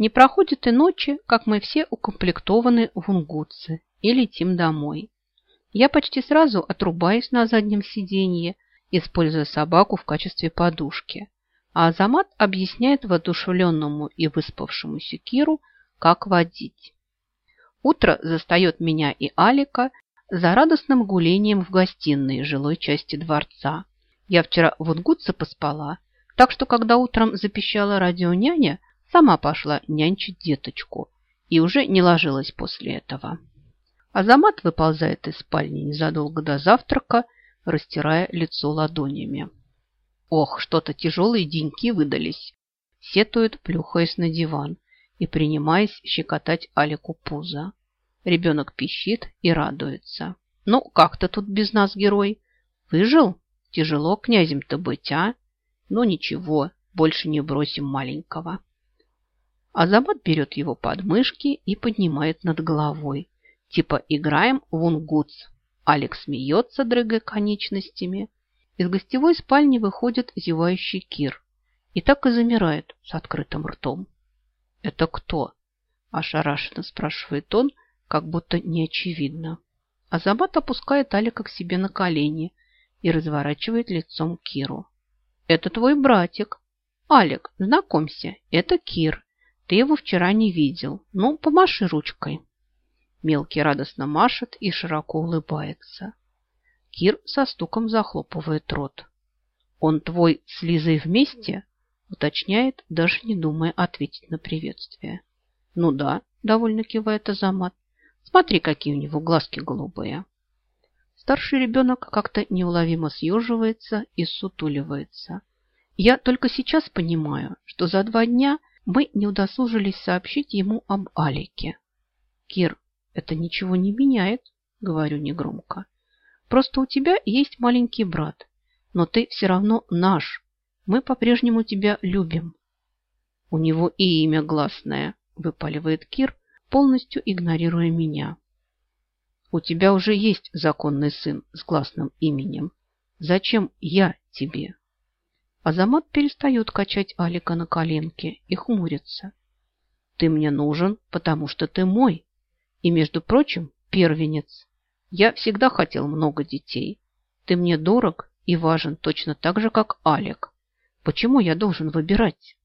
Не проходит и ночи, как мы все укомплектованы в унгутцы и летим домой. Я почти сразу отрубаюсь на заднем сиденье, используя собаку в качестве подушки. А Азамат объясняет воодушевленному и выспавшемуся Киру, как водить. Утро застает меня и Алика за радостным гулением в гостиной жилой части дворца. Я вчера в Унгутце поспала, так что, когда утром запищала радионяня, сама пошла нянчить деточку и уже не ложилась после этого. Азамат выползает из спальни незадолго до завтрака, растирая лицо ладонями. Ох, что-то тяжелые деньки выдались. Сетует, плюхаясь на диван и принимаясь щекотать Алику пузо. Ребенок пищит и радуется. Ну, как то тут без нас, герой? Выжил? Тяжело князем-то быть, а? Но ничего, больше не бросим маленького. Азамат берет его под мышки и поднимает над головой. Типа играем в унгутс. Алекс смеется, дрыгая конечностями. Из гостевой спальни выходит зевающий Кир. И так и замирает с открытым ртом. «Это кто?» – ошарашенно спрашивает он, как будто неочевидно. Азамат опускает Алика к себе на колени и разворачивает лицом Киру. «Это твой братик. Алик, знакомься, это Кир. Ты его вчера не видел. Ну, помаши ручкой». Мелкий радостно машет и широко улыбается. Кир со стуком захлопывает рот. «Он твой с Лизой вместе?» уточняет, даже не думая ответить на приветствие. «Ну да», – довольно кивает Азамат. Смотри, какие у него глазки голубые. Старший ребенок как-то неуловимо съеживается и сутуливается. Я только сейчас понимаю, что за два дня мы не удосужились сообщить ему об Алике. Кир, это ничего не меняет, говорю негромко. Просто у тебя есть маленький брат, но ты все равно наш. Мы по-прежнему тебя любим. У него и имя гласное, выпаливает Кир, полностью игнорируя меня. У тебя уже есть законный сын с классным именем. Зачем я тебе? Азамат перестает качать Алика на коленке и хмурится. Ты мне нужен, потому что ты мой. И, между прочим, первенец. Я всегда хотел много детей. Ты мне дорог и важен точно так же, как Алик. Почему я должен выбирать?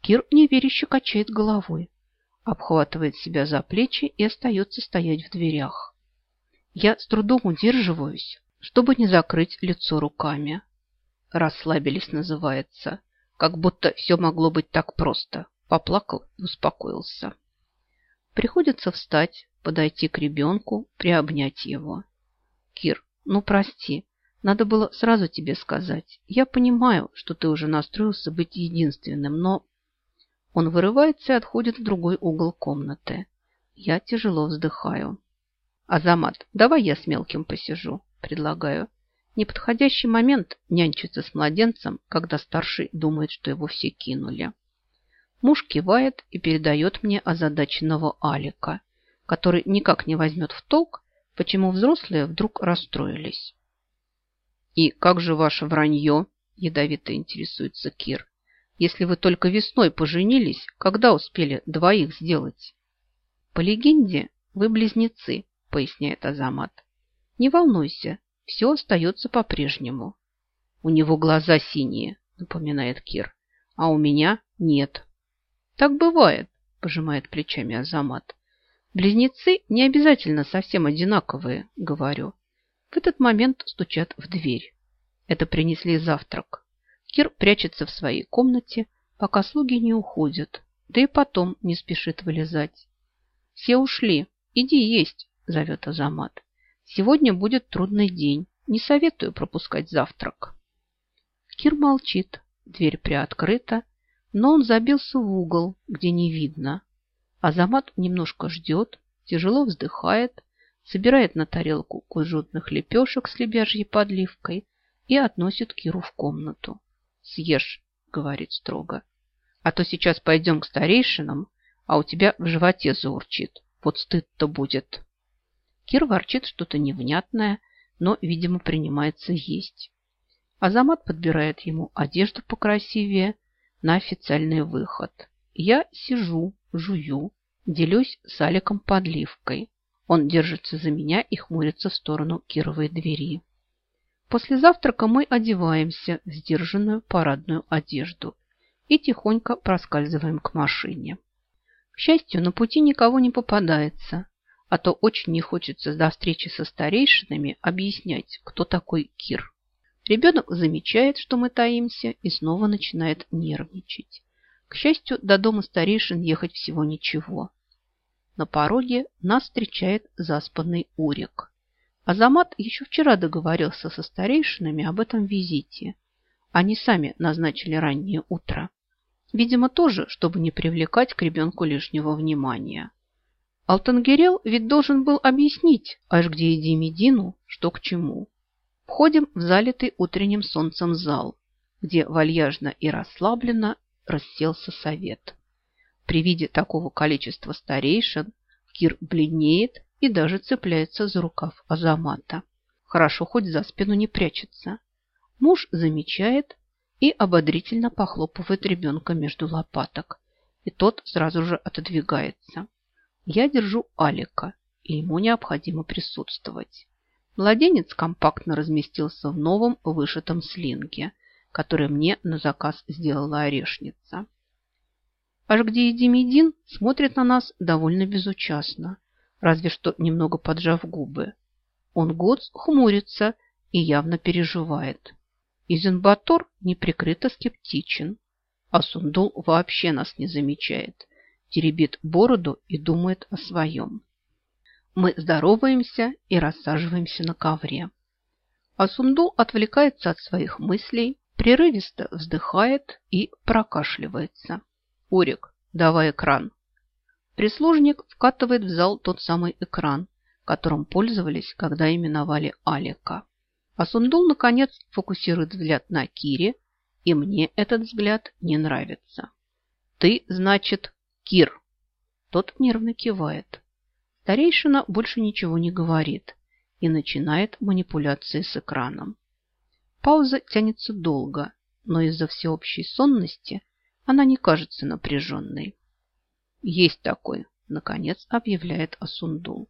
Кир неверяще качает головой обхватывает себя за плечи и остается стоять в дверях. Я с трудом удерживаюсь, чтобы не закрыть лицо руками. Расслабились, называется. Как будто все могло быть так просто. Поплакал и успокоился. Приходится встать, подойти к ребенку, приобнять его. Кир, ну прости, надо было сразу тебе сказать. Я понимаю, что ты уже настроился быть единственным, но он вырывается и отходит в другой угол комнаты. Я тяжело вздыхаю. «Азамат, давай я с мелким посижу», – предлагаю. Неподходящий момент нянчиться с младенцем, когда старший думает, что его все кинули. Муж кивает и передает мне озадаченного Алика, который никак не возьмет в толк, почему взрослые вдруг расстроились. «И как же ваше вранье?» – ядовито интересуется Кир. Если вы только весной поженились, когда успели двоих сделать? По легенде, вы близнецы, поясняет Азамат. Не волнуйся, все остается по-прежнему. У него глаза синие, напоминает Кир, а у меня нет. Так бывает, пожимает плечами Азамат. Близнецы не обязательно совсем одинаковые, говорю. В этот момент стучат в дверь. Это принесли завтрак. Кир прячется в своей комнате, пока слуги не уходят, да и потом не спешит вылезать. «Все ушли. Иди есть», – зовет Азамат. «Сегодня будет трудный день. Не советую пропускать завтрак». Кир молчит, дверь приоткрыта, но он забился в угол, где не видно. Азамат немножко ждет, тяжело вздыхает, собирает на тарелку кунжутных лепешек с лебяжьей подливкой и относит Киру в комнату. Съешь, говорит строго. А то сейчас пойдем к старейшинам, а у тебя в животе заурчит. Вот стыд-то будет. Кир ворчит что-то невнятное, но, видимо, принимается есть. Азамат подбирает ему одежду покрасивее на официальный выход. Я сижу, жую, делюсь с Аликом подливкой. Он держится за меня и хмурится в сторону Кировой двери. После завтрака мы одеваемся в сдержанную парадную одежду и тихонько проскальзываем к машине. К счастью, на пути никого не попадается, а то очень не хочется до встречи со старейшинами объяснять, кто такой Кир. Ребенок замечает, что мы таимся, и снова начинает нервничать. К счастью, до дома старейшин ехать всего ничего. На пороге нас встречает заспанный Урик. Азамат еще вчера договорился со старейшинами об этом визите. Они сами назначили раннее утро. Видимо, тоже, чтобы не привлекать к ребенку лишнего внимания. Алтангерел ведь должен был объяснить аж где иди Медину, что к чему. Входим в залитый утренним солнцем зал, где вальяжно и расслабленно расселся совет. При виде такого количества старейшин Кир бледнеет и даже цепляется за рукав Азамата. Хорошо, хоть за спину не прячется. Муж замечает и ободрительно похлопывает ребенка между лопаток, и тот сразу же отодвигается. Я держу Алика, и ему необходимо присутствовать. Младенец компактно разместился в новом вышитом слинге, который мне на заказ сделала орешница. Аж где Едимедин смотрит на нас довольно безучастно, разве что немного поджав губы. Он год хмурится и явно переживает. Изенбатор неприкрыто скептичен, а Сундул вообще нас не замечает теребит бороду и думает о своем. Мы здороваемся и рассаживаемся на ковре. А Сундул отвлекается от своих мыслей, прерывисто вздыхает и прокашливается. «Урик, давай экран». Прислужник вкатывает в зал тот самый экран, которым пользовались, когда именовали Алика. А Сундул, наконец, фокусирует взгляд на Кире, и мне этот взгляд не нравится. «Ты, значит, Кир. Тот нервно кивает. Старейшина больше ничего не говорит и начинает манипуляции с экраном. Пауза тянется долго, но из-за всеобщей сонности она не кажется напряженной. Есть такой, наконец объявляет Асундул.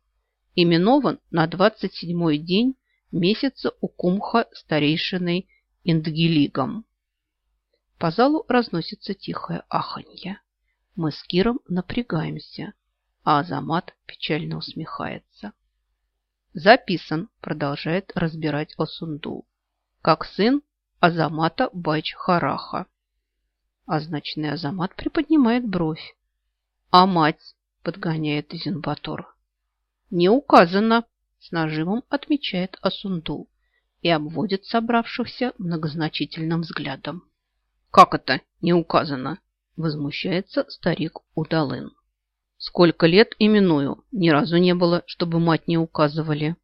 Именован на 27-й день месяца у Кумха старейшиной Индгилигом. По залу разносится тихое аханье. Мы с Киром напрягаемся, а Азамат печально усмехается. Записан, продолжает разбирать Осундул, как сын Азамата Байч-Хараха. Означенный Азамат приподнимает бровь. А мать, подгоняет Зинбатор. Не указано, с нажимом отмечает Асундул и обводит собравшихся многозначительным взглядом. Как это не указано? Возмущается старик Удалын. Сколько лет именую, ни разу не было, чтобы мать не указывали.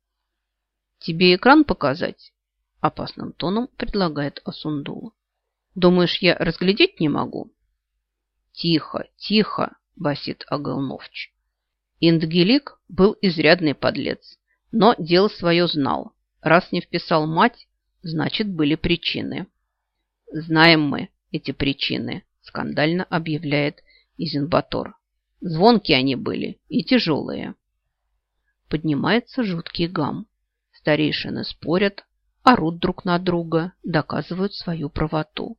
Тебе экран показать? Опасным тоном предлагает Асундул. Думаешь, я разглядеть не могу? Тихо, тихо, басит Агалновч. Индгелик был изрядный подлец, но дело свое знал. Раз не вписал мать, значит, были причины. Знаем мы эти причины, скандально объявляет Изенбатор. Звонкие они были и тяжелые. Поднимается жуткий гам. Старейшины спорят, орут друг на друга, доказывают свою правоту.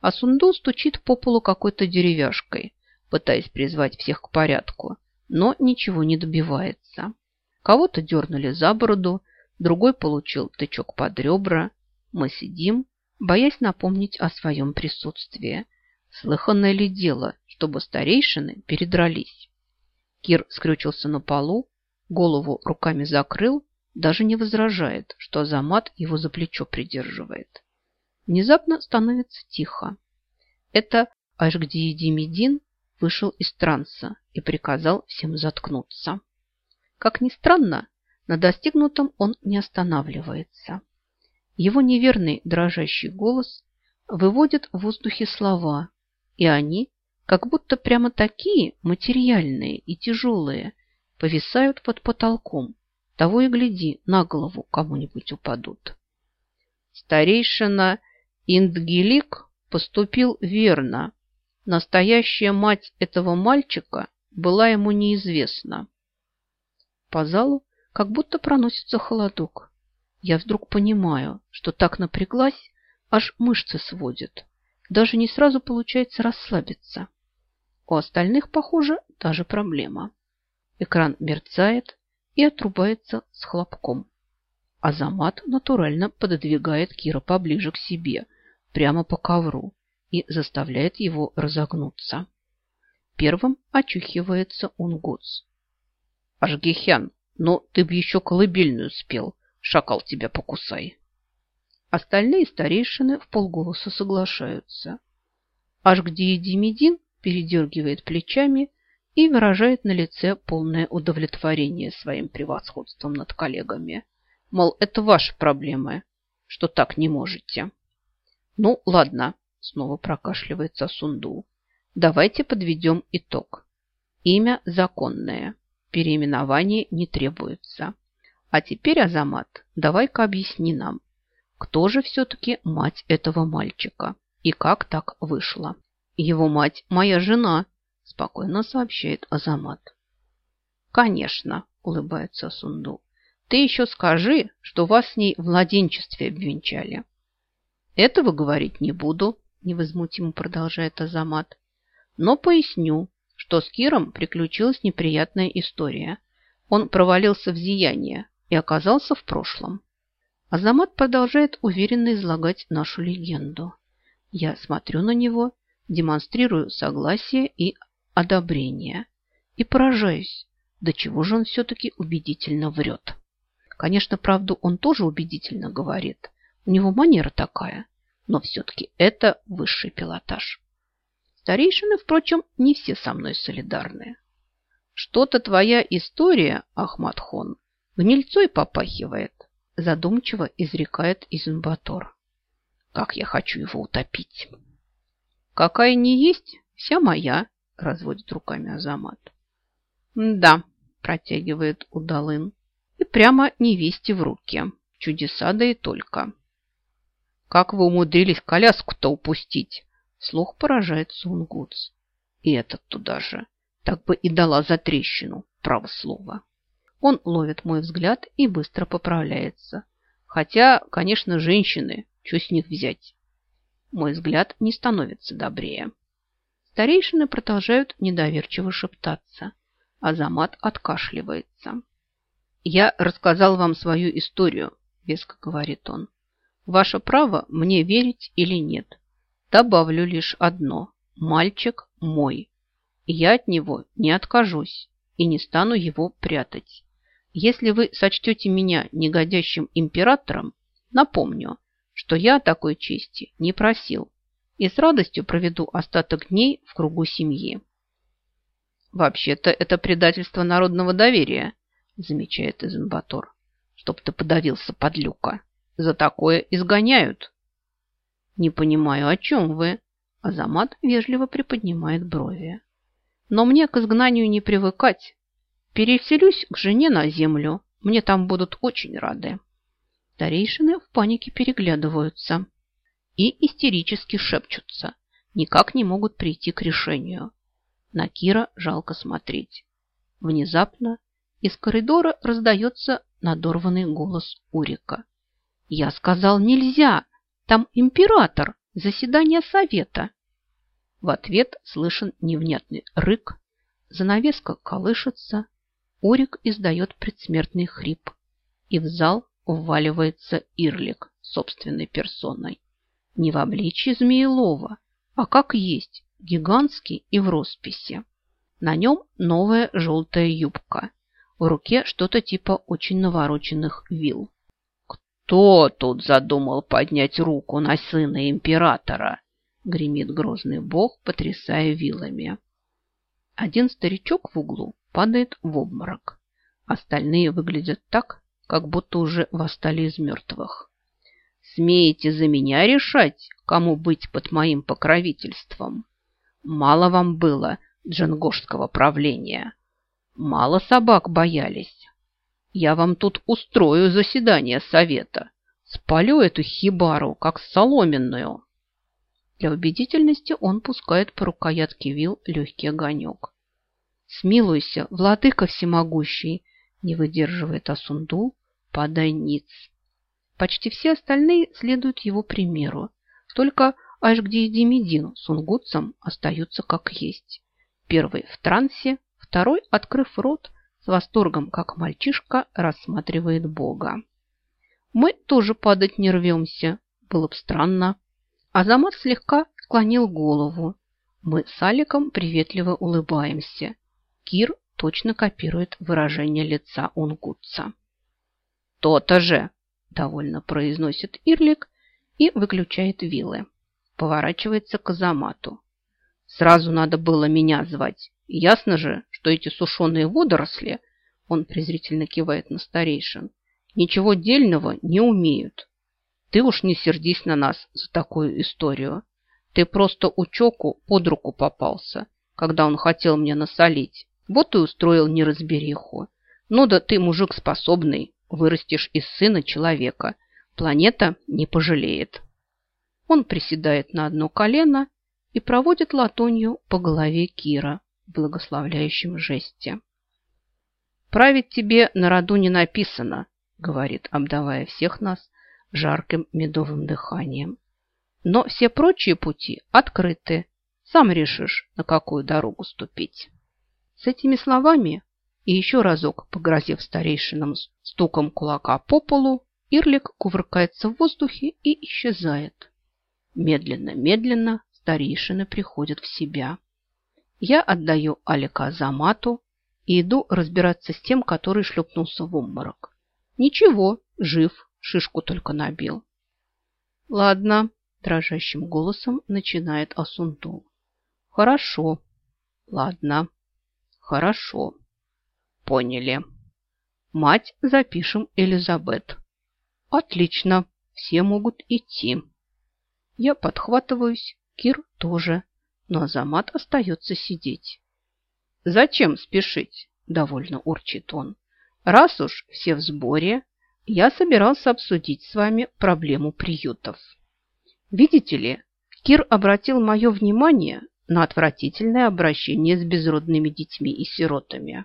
А Сундул стучит по полу какой-то деревяшкой, пытаясь призвать всех к порядку, но ничего не добивается. Кого-то дернули за бороду, другой получил тычок под ребра. Мы сидим, боясь напомнить о своем присутствии, Слыханное ли дело, чтобы старейшины передрались? Кир скрючился на полу, голову руками закрыл, даже не возражает, что Азамат его за плечо придерживает. Внезапно становится тихо. Это Ашгдиеди Медин вышел из транса и приказал всем заткнуться. Как ни странно, на достигнутом он не останавливается. Его неверный дрожащий голос выводит в воздухе слова, и они, как будто прямо такие материальные и тяжелые, повисают под потолком. Того и гляди, на голову кому-нибудь упадут. Старейшина Индгелик поступил верно. Настоящая мать этого мальчика была ему неизвестна. По залу как будто проносится холодок. Я вдруг понимаю, что так напряглась, аж мышцы сводит. Даже не сразу получается расслабиться. У остальных, похоже, та же проблема. Экран мерцает и отрубается с хлопком. Азамат натурально пододвигает Кира поближе к себе, прямо по ковру, и заставляет его разогнуться. Первым очухивается Унгутс. «Ашгихян, ну ты б еще колыбельную спел, шакал тебя покусай!» Остальные старейшины в полголоса соглашаются. Аж где Демидин передергивает плечами и выражает на лице полное удовлетворение своим превосходством над коллегами. Мол, это ваши проблемы, что так не можете. Ну, ладно, снова прокашливается Сунду. Давайте подведем итог. Имя законное. Переименование не требуется. А теперь, Азамат, давай-ка объясни нам, кто же все-таки мать этого мальчика и как так вышло. Его мать моя жена, спокойно сообщает Азамат. Конечно, улыбается Сунду. Ты еще скажи, что вас с ней в младенчестве обвенчали. Этого говорить не буду, невозмутимо продолжает Азамат. Но поясню, что с Киром приключилась неприятная история. Он провалился в зияние и оказался в прошлом. Азамат продолжает уверенно излагать нашу легенду. Я смотрю на него, демонстрирую согласие и одобрение. И поражаюсь, до чего же он все-таки убедительно врет. Конечно, правду он тоже убедительно говорит. У него манера такая, но все-таки это высший пилотаж. Старейшины, впрочем, не все со мной солидарны. Что-то твоя история, Ахмадхон, гнильцой попахивает, задумчиво изрекает Изумбатор. Как я хочу его утопить. Какая не есть, вся моя, разводит руками Азамат. Да, протягивает Удалын. И прямо невесте в руки. Чудеса да и только. Как вы умудрились коляску-то упустить? Слух поражает Сунгутс. И этот туда же. Так бы и дала за трещину, право слово. Он ловит мой взгляд и быстро поправляется. Хотя, конечно, женщины, что с них взять? Мой взгляд не становится добрее. Старейшины продолжают недоверчиво шептаться. Азамат откашливается. «Я рассказал вам свою историю», – веско говорит он. «Ваше право мне верить или нет. Добавлю лишь одно. Мальчик мой. Я от него не откажусь и не стану его прятать. Если вы сочтете меня негодящим императором, напомню, что я такой чести не просил и с радостью проведу остаток дней в кругу семьи. «Вообще-то это предательство народного доверия», замечает Изенбатор. «Чтоб ты подавился, подлюка. За такое изгоняют». «Не понимаю, о чем вы?» Азамат вежливо приподнимает брови. «Но мне к изгнанию не привыкать. Переселюсь к жене на землю. Мне там будут очень рады. Старейшины в панике переглядываются и истерически шепчутся. Никак не могут прийти к решению. На Кира жалко смотреть. Внезапно из коридора раздается надорванный голос Урика. «Я сказал, нельзя! Там император! Заседание совета!» В ответ слышен невнятный рык, занавеска колышется, Орик издает предсмертный хрип, и в зал вваливается Ирлик собственной персоной. Не в обличье Змеелова, а как есть, гигантский и в росписи. На нем новая желтая юбка. В руке что-то типа очень навороченных вил. «Кто тут задумал поднять руку на сына императора?» гремит грозный бог, потрясая вилами. Один старичок в углу падает в обморок. Остальные выглядят так, как будто уже восстали из мертвых. Смеете за меня решать, кому быть под моим покровительством? Мало вам было джангошского правления. Мало собак боялись. Я вам тут устрою заседание совета. Спалю эту хибару, как соломенную. Для убедительности он пускает по рукоятке вил легкий огонек. «Смилуйся, владыка всемогущий!» не выдерживает Асундул, подай ниц. Почти все остальные следуют его примеру. Только Ашгди и Демидин с унгутцем остаются как есть. Первый в трансе, второй, открыв рот, с восторгом, как мальчишка, рассматривает Бога. Мы тоже падать не рвемся, было бы странно. Азамат слегка склонил голову. Мы с Аликом приветливо улыбаемся. Кир точно копирует выражение лица унгутца. «То-то же!» – довольно произносит Ирлик и выключает вилы. Поворачивается к Азамату. «Сразу надо было меня звать. Ясно же, что эти сушеные водоросли, он презрительно кивает на старейшин, ничего дельного не умеют. Ты уж не сердись на нас за такую историю. Ты просто учеку под руку попался, когда он хотел мне насолить. Вот и устроил неразбериху. Ну да ты мужик способный, вырастешь из сына человека. Планета не пожалеет. Он приседает на одно колено и проводит латонью по голове Кира в благословляющем жесте. «Править тебе на роду не написано», — говорит, обдавая всех нас жарким медовым дыханием. «Но все прочие пути открыты. Сам решишь, на какую дорогу ступить». С этими словами и еще разок погрозив старейшинам стуком кулака по полу, Ирлик кувыркается в воздухе и исчезает. Медленно-медленно старейшины приходят в себя. Я отдаю Алика Азамату и иду разбираться с тем, который шлепнулся в обморок. Ничего, жив, шишку только набил. Ладно, дрожащим голосом начинает Асунтул. Хорошо, ладно. Хорошо. Поняли. Мать запишем Элизабет. Отлично. Все могут идти. Я подхватываюсь, Кир тоже, но Азамат остается сидеть. Зачем спешить? Довольно урчит он. Раз уж все в сборе, я собирался обсудить с вами проблему приютов. Видите ли, Кир обратил мое внимание на отвратительное обращение с безродными детьми и сиротами.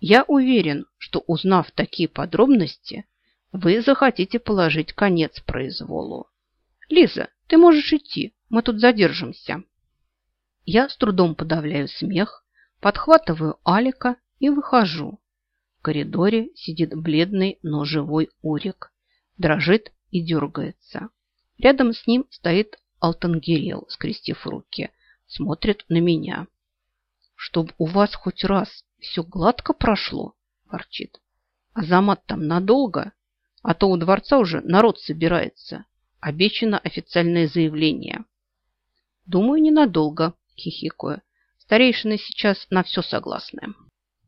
Я уверен, что, узнав такие подробности, вы захотите положить конец произволу. Лиза, ты можешь идти, мы тут задержимся. Я с трудом подавляю смех, подхватываю Алика и выхожу. В коридоре сидит бледный, но живой Урик. Дрожит и дергается. Рядом с ним стоит Алтангирел, скрестив руки, смотрит на меня. «Чтоб у вас хоть раз все гладко прошло», – ворчит. «Азамат там надолго, а то у дворца уже народ собирается. Обещано официальное заявление». «Думаю, ненадолго», – хихикаю. «Старейшины сейчас на все согласны».